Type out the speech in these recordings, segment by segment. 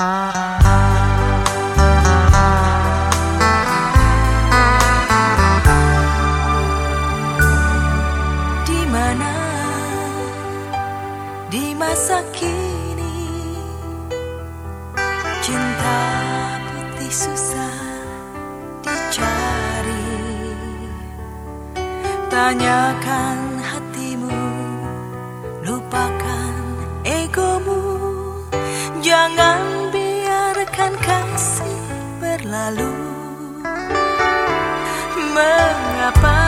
Di mana? Di masa kini. Cinta putih susah dicari. Tanyakan mengapa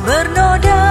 bernoda.